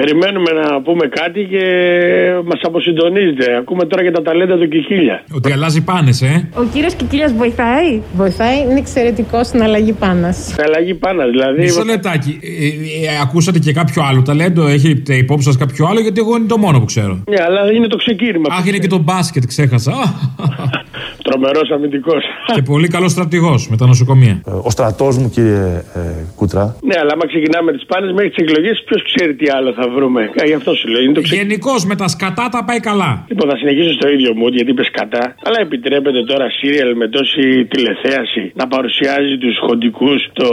Περιμένουμε να πούμε κάτι και μας αποσυντονίζετε. Ακούμε τώρα για τα ταλέντα του Κικίλια. Ότι αλλάζει πάνες, ε. Ο κύριος Κικίλιας βοηθάει; Βοηθάει, είναι εξαιρετικό στην αλλαγή πάνας. Στην αλλαγή πάνας, δηλαδή. Μισό λεπτάκι. Ε, ε, ε, ακούσατε και κάποιο άλλο ταλέντο, έχετε υπόψη σας κάποιο άλλο, γιατί εγώ είναι το μόνο που ξέρω. Ναι, αλλά είναι το ξεκίνημα. Αχ, είναι και το μπάσκετ, ξέχασα. Τρομερός αμυντικός. και πολύ καλός στρατηγός με τα νοσοκομεία. Ο στρατός μου, κύριε ε, Κούτρα. Ναι, αλλά άμα ξεκινάμε τις πάνες μέχρι τις εκλογές, ποιος ξέρει τι άλλο θα βρούμε. Ε, γι' αυτό σου λέω. Είναι το ξε... Γενικώς με τα σκατά τα πάει καλά. Λοιπόν, θα συνεχίσω στο ίδιο μου γιατί είπε σκατά. Αλλά επιτρέπεται τώρα σύριαλ με τόση τηλεθέαση να παρουσιάζει τους χοντικούς το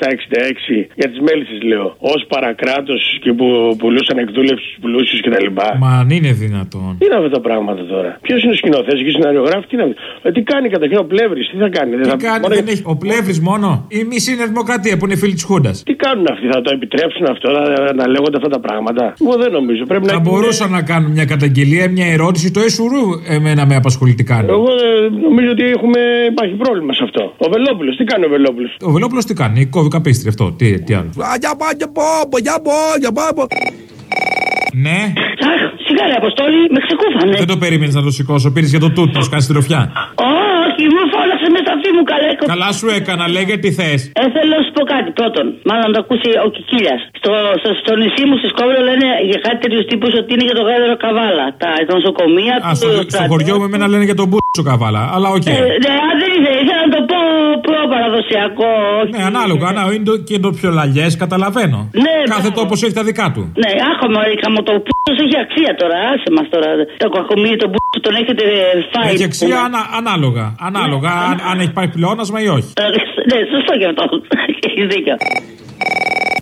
67-66 για τις μέλισσες, λέω. Ω παρακράτος και που πουλούσαν εκδούλευση στου πλούσιου κτλ. Μα αν είναι δυνατόν. Τι είναι αυτά τα πράγματα τώρα. Ποιος είναι ο σκηνοθέτης και σεναριογράφη, τι είναι αυτό. Ε, τι κάνει καταρχήν ο πλεύρης, τι θα κάνει. Τι θα... κάνει, μόνο... δεν έχει... Ο πλεύρης μόνο; Η μισή είναι δημοκρατία που είναι φίλη της Χούντας. Τι κάνουν αυτοί, θα το επιτρέψουν αυτό να, να λέγονται αυτά τα πράγματα. Εγώ δεν νομίζω. Πρέπει θα να μπορούσαν να κάνουν μια καταγγελία, μια ερώτηση. Το Εσουρού εμένα με απασχολεί τι κάνει. Εγώ ε, νομίζω ότι έχουμε, υπάρχει πρόβλημα σε αυτό. Ο Βελόπουλος, τι κάνει ο Βελόπουλος; Ο Βελόπουλος τι κάνει, κόβει καπίστρι αυτό. Τι, τι άλλο. Ναι. Αχ, σιγάρε αποστόλη, με ξεκούφανε. Δεν το περίμενες να το σηκώσω. Πήρες για το τούτ, να σου κάνει τη ροφιά. Όχι, μου φώναξε με στα αυτή μου καλέ. Καλά σου έκανα, λέγε τι θες. Ε, θέλω να σου πω κάτι. Πρώτον, μάλλον να το ακούσει ο Κικίλιας. Στο, στο, στο νησί μου, στη Σκόβρε, λένε για κάτι τέτοιους τύπους ότι είναι για το γάδερο καβάλα. Τα νοσοκομεία Α, στο, στο χωριό μου εμένα λένε για τον μπούτσο καβάλα. Αλλά οκ. Ε, ναι, αν δεν ήθελα, ήθελα να το πω προ-παραδοσιακό. Ναι, ανάλογα. Να, είναι το, και το πιο λαγιές, καταλαβαίνω. Ναι, Κάθε τόπος έχει τα δικά του. Ναι, άχομαι, είχαμε το πούτσο έχει αξία τώρα. Άσε μας τώρα. Το κακομίρι, τον πούτσο τον έχετε φάει. Έχει αξία ανα, ανάλογα. Ανάλογα Ναι. αν, αν έχει πάρει πλεόνασμα ή όχι. Ε, Ναι, σωστό και αυτό. Έχει δίκιο.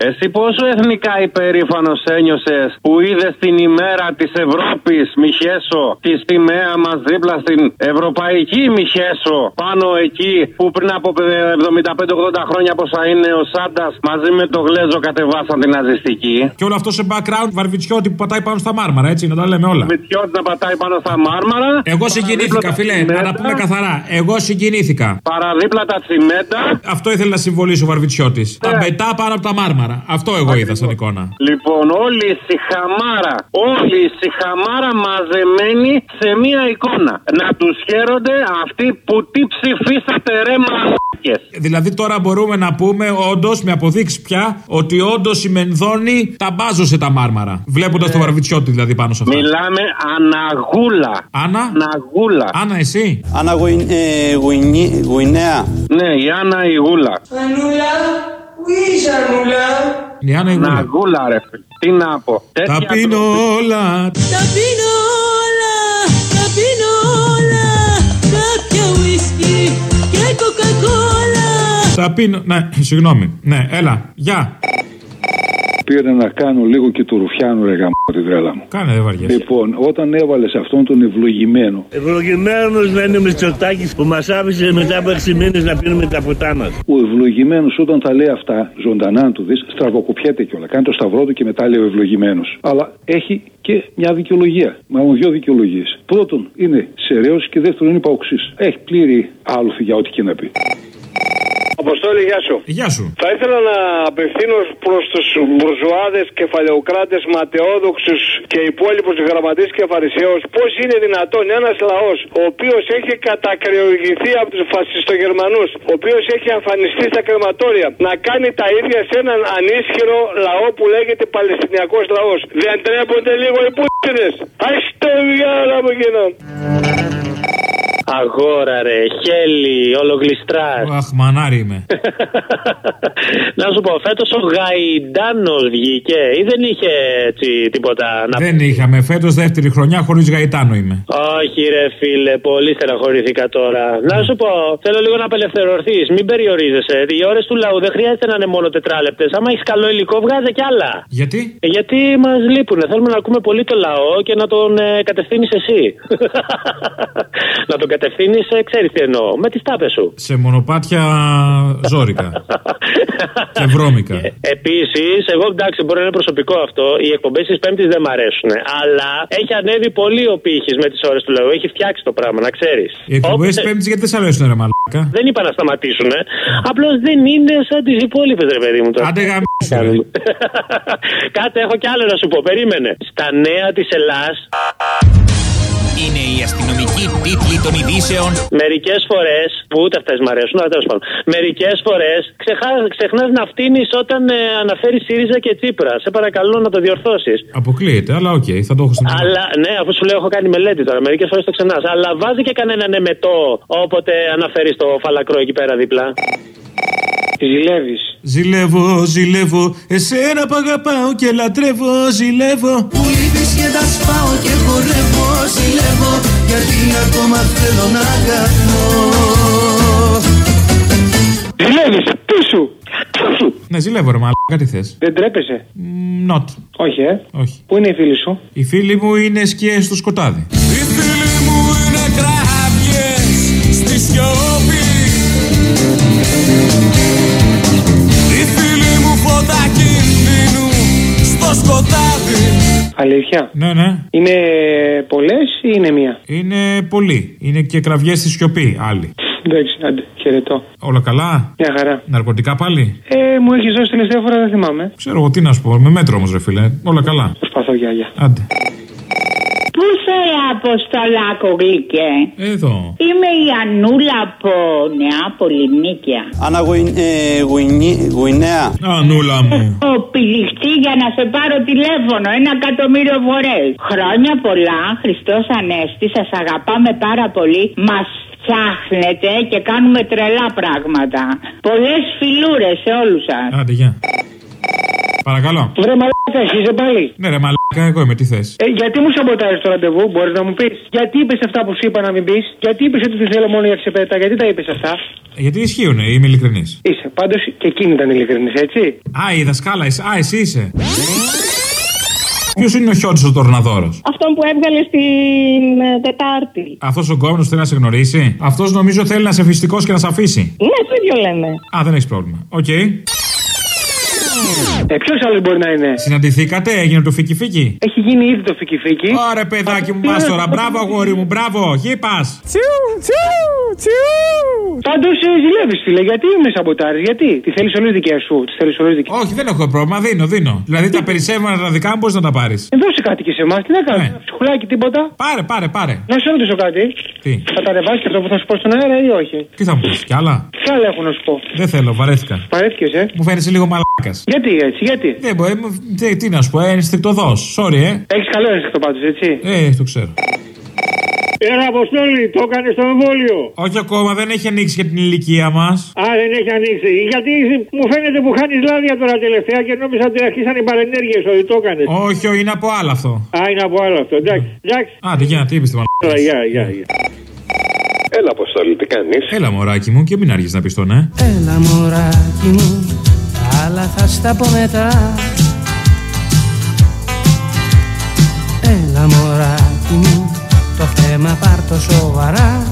Εσύ πόσο εθνικά υπερήφανος ένιωσες που είδες την ημέρα της Ευρώπης, Μιχέσο, τη σημαία μας δίπλα στην Ευρωπαϊκή Μιχέσο, πάνω εκεί που πριν από 75-80 χρόνια πόσα είναι ο Σάντας μαζί με το Γλέζο κατεβάσαν την ναζιστική. Και όλο αυτό σε background βαρβιτσιώτη που πατάει πάνω στα μάρμαρα, έτσι, να τα λέμε όλα. Βαρβιτσιώτη να πατάει πάνω στα μάρμαρα. Εγώ συγκινήθηκα, φίλε, να τα πούμε καθαρά. Εγώ συγκινήθηκα. Παραδίπλα τα τσιμέντα. Αυτό ήθελε να συμβολήσει ο Βαρβιτσιώτης. Ναι. Τα πετά πάνω από τα μάρμαρα. Αυτό εγώ είδα σαν εικόνα. Λοιπόν, όλη η σιχαμάρα, όλη η σιχαμάρα μαζεμένη σε μία εικόνα. Να τους χαίρονται αυτοί που τι ψηφίσατε ρε μαλάκες. Δηλαδή τώρα μπορούμε να πούμε όντως, με αποδείξεις πια, ότι όντως η Μενδόνη τα μπάζωσε τα μάρμαρα. Βλέποντας το Βαρβιτσιώτη δηλαδή πάνω σε αυτά. Μιλάμε αναγούλα. Άννα; Αναγούλα. Άννα, εσύ; Άννα Γουινέα. Ναι, η Άννα η γούλα. Ανούλα, ουίζα Ανούλα. Η Άννα η Γούλα. Αναγούλα, ρε. φίλε. Τι να πω. Τα Τέτοια πίνω όλα. Τα πίνω όλα, τα πίνω όλα. Κάποια ουίσκι και κοκακόλα. Τα πίνω. Ναι, συγγνώμη. Ναι, έλα. Γεια. Πήρα να κάνω λίγο και του Ρουφιάνου ρε γαμώ τη τρέλα μου. Κάνε, δεν βαριέσαι. Λοιπόν, όταν έβαλες αυτόν τον ευλογημένο, Ευλογημένος να είναι ο Μητσοτάκης που μας άφησε μετά από 6 μήνες να πίνουμε τα ποτά μας. ο ευλογημένος όταν τα λέει αυτά, ζωντανά αν του δεις, στραβοκοπιέται κιόλα. Κάνει το σταυρό του και μετά λέει ο ευλογημένος. Αλλά έχει και μια δικαιολογία. Μάλλον δύο δικαιολογίες. Πρώτον, είναι σεραίος και δεύτερον, είναι παοξής. Έχει πλήρη άλοθη για ό,τι και να πει. Αποστόλη, γεια σου. Γεια σου. Θα ήθελα να απευθύνω προς τους μπουρζουάδες, κεφαλαιοκράτες, ματαιόδοξους και υπόλοιπους γραμματείς και φαρισαίους πώς είναι δυνατόν ένας λαός ο οποίος έχει κατακρεουργηθεί από τους φασιστογερμανούς, ο οποίος έχει εμφανιστεί στα κρεματόρια, να κάνει τα ίδια σε έναν ανίσχυρο λαό που λέγεται Παλαιστινιακός λαός. Δεν τρέπονται λίγο οι πούτιδε. Α το διάλογο μου εκείνο. Αγόρα ρε, χέλι, ολογλιστράς. Αχ, μανάρι είμαι. να σου πω, φέτος ο Γαϊντάνος βγήκε ή δεν είχε έτσι τίποτα να Δεν είχαμε. Φέτος δεύτερη χρονιά χωρίς γαϊτάνο είμαι. Όχι, ρε φίλε, πολύ στεναχωρηθήκα τώρα. Να σου πω, θέλω λίγο να απελευθερωθείς. Μην περιορίζεσαι. Οι ώρες του λαού δεν χρειάζεται να είναι μόνο τετράλεπτες. Άμα έχεις καλό υλικό, βγάζε κι άλλα. Γιατί; Ε, Γιατί μας λείπουν. Θέλουμε να ακούμε πολύ το λαό και να τον ε, κατευθύνεις εσύ. να τον κατευθύνει κατευθύνεις, ξέρεις τι εννοώ. Με τις τάπες σου. Σε μονοπάτια ζώρικα. και βρώμικα. Επίσης, εγώ εντάξει, μπορεί να είναι προσωπικό αυτό. Οι εκπομπές της Πέμπτης δεν μ' αρέσουν. Αλλά έχει ανέβει πολύ ο πύχης με τις ώρες του λαού. Έχει φτιάξει το πράγμα, να ξέρεις. Οι εκπομπές της Πέμπτης γιατί δεν σ' αρέσουν, ρε μαλάκα; Δεν είπα να σταματήσουν. Απλώς δεν είναι σαν τις υπόλοιπες, ρε παιδί μου. Τώρα. Άντε γαμίσου, ρε. Κάτσε, έχω κι άλλο να σου πω. Περίμενε. Στα νέα της Ελλά. Είναι οι αστυνομικοί τίτλοι των ειδήσεων. Μερικές φορές, που ούτε αυτές μ' αρέσουν, αλλά τέλος πάντων. Μερικές φορές ξεχνάς να φτύνεις όταν ε, αναφέρεις ΣΥΡΙΖΑ και Τσίπρα. Σε παρακαλώ να το διορθώσεις. Αποκλείεται, αλλά οκ, θα το έχω στην μελέτη. Αλλά ναι, αφού σου λέω, έχω κάνει μελέτη τώρα. Μερικές φορές το ξεχνά. Αλλά βάζει και κανέναν εμετό όποτε αναφέρεις το φαλακρό εκεί πέρα δίπλα. Ζηλεύεις. Ζηλεύω, ζηλεύω, εσένα που αγαπάω και λατρεύω, ζηλεύω. Που λείπεις και τα σπάω και χορεύω Ζηλεύω γιατί ακόμα θέλω να κάνω Ζηλεύει. Πού σου. Ναι, ζηλεύω, ρε μαλάκα, τι θες. Δεν τρέπεσαι; Not. Όχι, ε. Όχι. Πού είναι οι φίλοι σου; Οι φίλοι μου είναι σκιέ στο σκοτάδι. Οι φίλοι μου είναι κράβιες στη σιώπη Οι φίλοι μου φώτα κινδύνου στο σκοτάδι Αλήθεια; Ναι, ναι. Είναι πολλές ή είναι μία; Είναι πολλοί. Είναι και κραυγές στη σιωπή, άλλοι. Εντάξει, άντε, χαιρετώ. Όλα καλά; Μια χαρά. Ναρκωτικά πάλι; Ε, μου έχεις δώσει τελευταία φορά, δεν θυμάμαι. Ξέρω εγώ τι να σου πω. Με μέτρο όμως, ρε φίλε. Όλα καλά. Προσπαθώ, γιαγιά. Άντε. Πού σε Αποστολάκο γλυκέ. Εδώ. Είμαι η Ανούλα από Νεάπολη Νίκαια. Άννα Γουι- ε, Γουινι- Γουινέα. Ανούλα μου. Ο πηλιχτή για να σε πάρω τηλέφωνο ένα εκατομμύριο φορές. Χρόνια πολλά, Χριστός Ανέστη, σας αγαπάμε πάρα πολύ. Μας φτιάχνετε και κάνουμε τρελά πράγματα. Πολλές φιλούρες σε όλους σας. Άντε, γεια. Παρακαλώ. Βρε μαλάκα, εσύ είσαι πάλι. Ναι, ρε μαλάκα, εγώ είμαι, τι θες; Ε, γιατί μου σαμποτάρει το ραντεβού, μπορείς να μου πεις; Γιατί είπες αυτά που σου είπα να μην πεις; Γιατί είπες ότι τη θέλω μόνο για ξεπέτα; Γιατί τα είπες αυτά; Γιατί ισχύουν, είμαι ειλικρινής. Είσαι. Πάντως και εκείνη ήταν ειλικρινής, έτσι. Α, η δασκάλα, είσαι. Α, εσύ είσαι. Ποιος είναι ο Χιώτης ο Τορναδόρος; Αυτόν που έβγαλε στην ε, Τετάρτη. Αυτός ο γκόμενος θέλει να σε γνωρίσει. Αυτός νομίζω θέλει να σε φυστικό και να σε αφήσει. Ναι, το ίδιο λέμε. Α, δεν έχεις πρόβλημα. Οκ. Ε, ποιος άλλος μπορεί να είναι; Συναντηθήκατε, έγινε το φίκι φίκι. Έχει γίνει ήδη το φίκι φίκι. Ωραία, παιδάκι μου, πας τώρα. Μπράβο, αγόρι μου, μπράβο. Γη πας. Τσιου, τσιου, τσιου. Πάντως ζηλεύεις, φίλε, γιατί με σαμποτάρεις, γιατί; Τη θέλεις όλες δικές σου. Τις θέλεις όλες δικές Όχι, δεν έχω πρόβλημα, δίνω, δίνω. Δηλαδή τα περισσεύματα τα δικά μου μπορείς να τα πάρεις. Ε, δώσε κάτι και σε εμάς, τι να κάνω. Ναι. Ψυχουλάκι, τίποτα. Πάρε, πάρε, πάρε. Να σε ρωτήσω κάτι. Τι, Θα τα ρεβάσει αυτό που θα σου πω στον αέρα ή όχι; τι θα μου πεις, κι άλλα; Τι άλλο έχω να σου πω. Δεν θέλω, βαρέθηκα. Παρέθηκε, ε; Μου φαίνεσαι λίγο μαλάκας. Γιατί έτσι, γιατί; Δεν μπορεί, μου- τι, τι να σου πω, ε, ενστικτοδός. Sorry, ε. Έχεις καλό ένστικτο πάντως, έτσι. Ε, το ξέρω. Έλα, Αποστόλη, το έκανες στο εμβόλιο. Όχι ακόμα, δεν έχει ανοίξει για την ηλικία μας. Α, δεν έχει ανοίξει. Γιατί μου φαίνεται που χάνεις λάδια τώρα τελευταία και νόμιζα ότι αρχίσαν οι παρενέργειες ότι το έκανες. Όχι, όχι, είναι από άλλο αυτό. Α, είναι από άλλο αυτό. Εντάξει. εντάξει. Άντε, για, τι είπες τη μαλάκα. Τώρα, Γεια, γεια, γεια. Έλα, Αποστόλη, τι κάνεις; Έλα, μωράκι μου, και μην αργεί να πεις το ναι. Έλα μωράκι μου, άλλα θα στα πω μετά. Έλα μωράκι μου, το θέμα πάρ' το σοβαρά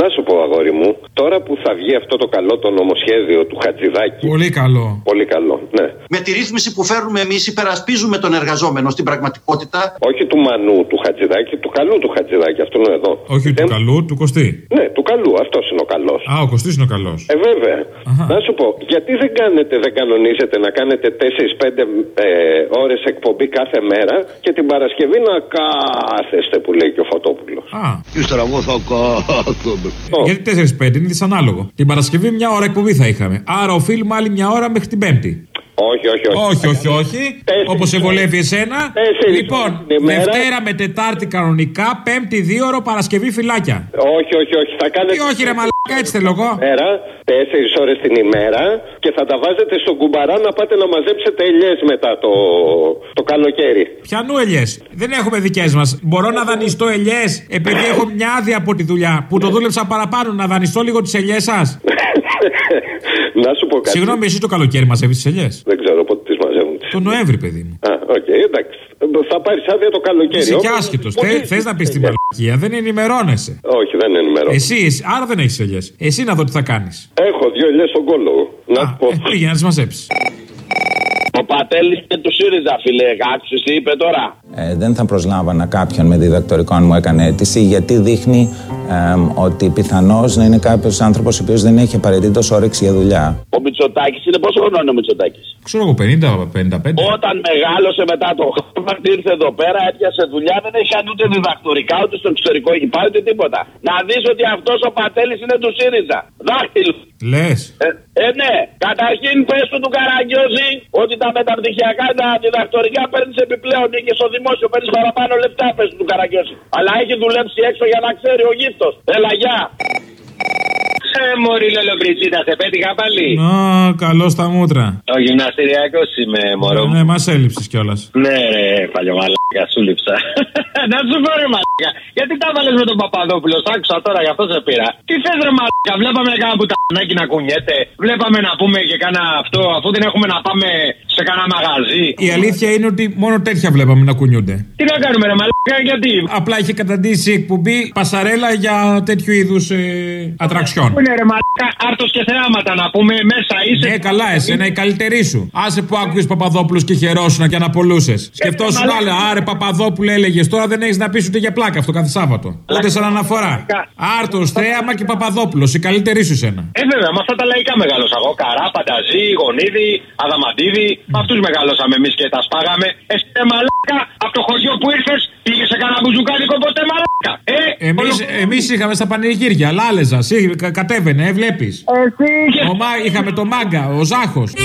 Να σου πω, αγόρι μου, τώρα που θα βγει αυτό το καλό το νομοσχέδιο του Χατζηδάκη. Πολύ καλό. Πολύ καλό, ναι. Με τη ρύθμιση που φέρνουμε εμείς, υπερασπίζουμε τον εργαζόμενο στην πραγματικότητα. Όχι του Μανού του Χατζηδάκη, του καλού του Χατζηδάκη, αυτό είναι εδώ. Όχι του καλού, του κοστί. Ναι, του καλού, αυτός είναι ο καλός. Α, ο κοστί είναι ο καλός. Ε, βέβαια. Να σου πω, γιατί δεν κάνετε, δεν κανονίζετε να κάνετε 4-5 ε, ώρες εκπομπή κάθε μέρα και την Παρασκευή να κάθεστε που λέει και ο Φωτόπουλος. Α. Ύστερα εγώ θα κάθομαι. Γιατί 4-5 είναι δυσανάλογο. Την Παρασκευή μια ώρα εκπομπή θα είχαμε. Άρα οφείλουμε άλλη μια ώρα μέχρι την Πέμπτη. Όχι, όχι, όχι. Όχι, όχι, όχι. Όπως σε βολεύει εσένα. Τέσσερις Λοιπόν, ώρες την ημέρα. Δευτέρα με Τετάρτη κανονικά, Πέμπτη δύο ώρο, Παρασκευή φυλάκια. Όχι, όχι, όχι. Θα κάνετε. Τι όχι, ρε μαλάκα, έτσι θέλω εγώ. Μέρα, τέσσερις ώρες την ημέρα και θα τα βάζετε στον κουμπαρά να πάτε να μαζέψετε ελιές μετά το, το καλοκαίρι. Πιανού ελιές. Δεν έχουμε δικές μας. Μπορώ να δανειστώ ελιές επειδή έχω μια άδεια από τη δουλειά που το δούλεψα παραπάνω. Να δανειστώ λίγο τις ελιές σας; να σου πω κάτι. Συγγνώμη, εσύ το καλοκαίρι μαζεύεις τις ελιές; Δεν ξέρω πότε τις μαζεύουν. Το Νοέμβρη, παιδί μου. Α, Οκ, εντάξει. Θα πάρεις άδεια το καλοκαίρι. Είσαι και Όπως- άσχετος. Πολύ- Θε να πεις την μαλακία, δεν ενημερώνεσαι. Όχι, δεν ενημερώνω. Εσύ, εσύ- άρα δεν έχεις ελιές. Εσύ να δω τι θα κάνεις. Έχω δύο ελιές στον κόλλο. Να σου πω. Πήγαινε να τις μαζέψεις. Ο Πατέλης και του ΣΥΡΙΖΑ, φίλε. Άκουσε τι είπε τώρα; Ε, δεν θα προσλάμβανα κάποιον με διδακτορικό αν μου έκανε αίτηση, γιατί δείχνει ε, ότι πιθανώς να είναι κάποιος άνθρωπος ο οποίος δεν έχει απαραίτητος όρεξη για δουλειά. Ο Μητσοτάκης είναι πόσο χρόνο είναι ο Μητσοτάκης; Ξέρω εγώ 50-55. Όταν μεγάλωσε μετά το Χάρβαρντ, ήρθε εδώ πέρα, έπιασε δουλειά, δεν έχει κάνει ούτε διδακτορικά, ούτε στο εξωτερικό έχει πάρει ούτε τίποτα. Να δεις ότι αυτός ο Πατέλη είναι του ΣΥΡΙΖΑ. Δάχτυλο. Λες. Ε, ε, ναι, καταρχήν πες του του Καραγκιόζη ότι τα μεταπτυχιακά, τα διδακτορικά παίρνεις επιπλέον και στο δημόσιο παίρνεις παραπάνω λεφτά, πες του του Καραγκιόζη. Αλλά έχει δουλέψει έξω για να ξέρει ο γύφτος. Έλα, γεια. Ε, μωρή λολομπριτσίτα, σε πέτυχα πάλι. Α, καλό στα μούτρα. Ο γυμναστηριακός είμαι, μωρό. Ναι, μας έλειψες κιόλας. Ναι, ρε, παλιωμαλάκα, σου λείψα. Να σου πω, ρε, μαλάκα. Γιατί τα βάλες με τον Παπαδόπουλο, σ' άκουσα τώρα, γι' αυτό σε πήρα. Τι θες, ρε, μαλάκα, βλέπαμε κάνα πουτανάκι να κουνιέται. Βλέπαμε να πούμε και κάνα αυτό, αφού δεν έχουμε να πάμε σε κάνα μαγαζί. Η αλήθεια είναι ότι μόνο τέτοια βλέπαμε να κουνιούνται. Τι να κάνουμε, ρε, μαλάκα, γιατί; Απλά είχε καταντήσει η εκπομπή πασαρέλα για τέτοιου είδους ε, ατραξιών. Πού είναι, ρε, μαλάκα, άρτο και θεάματα να πούμε μέσα είσαι. Ναι, καλά, εσένα η καλύτερη σου. Άσε που άκουγες Παπαδόπουλος και χαιρόσουνα και αναπολούσες. Σκεφτόσουν μαλάκα. άλλα. Άρε Παπαδόπουλο έλεγες. Τώρα δεν έχεις να πεις ούτε για πλάκα αυτό κάθε Σάββατο. Ούτε σαν αναφορά. Άρτος, θέαμα και Παπαδόπουλος. Η καλύτερη σου σένα. Ε, βέβαια, με αυτά τα λαϊκά μεγάλωσα εγώ. Καρά, Πανταζή, Γονίδη, Αδαμαντίδη. Με αυτούς μεγάλωσαμε εμείς και τα σπάγαμε. Εσύ, ρε, μαλάκα, από το χωριό που ήρθες, πήγες σε κανένα μπουζουκάδικο ποτέ, μαλάκα. Ε, Εμείς, εμείς είχαμε στα πανηγύρια, αλλά άλεζα. Σύ- κα- Κατέβαινε, ε, βλέπεις. εσύ είχε. Ο Μα- είχαμε το μάγκα, ο Ζάχος.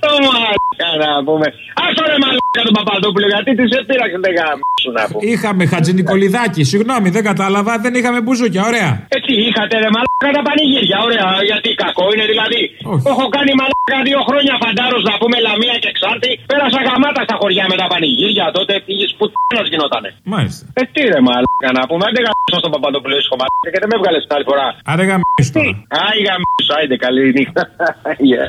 Το μαλάκα να πούμε. Άστο ρε μαλάκα τον Παπαδόπουλο, γιατί τη σε πείραξε δεν γάμισου να πούμε. Είχαμε Χατζηνικολιδάκη, συγγνώμη, δεν κατάλαβα, δεν είχαμε μπουζούκια, ωραία. Έτσι είχατε ρε μαλάκα τα πανηγύρια, ωραία. Γιατί κακό είναι δηλαδή. Όχι. Έχω κάνει μαλάκα δύο χρόνια φαντάρος να πούμε Λαμία και Ξάρτη. Πέρασα γαμάτα στα χωριά με τα πανηγύρια τότε πήγε που γινότανε. Μάλιστα. Ε, τι ρε μαλάκα να πούμε, δεν γαμίσω στον Παπαδόπουλο ήσυχο μαλάκα και δεν με έβγαλες την άλλη φορά. Άρα γαμίσου τώρα. Άι γαμίσω, άιντε καλή νύχτα. Γεια.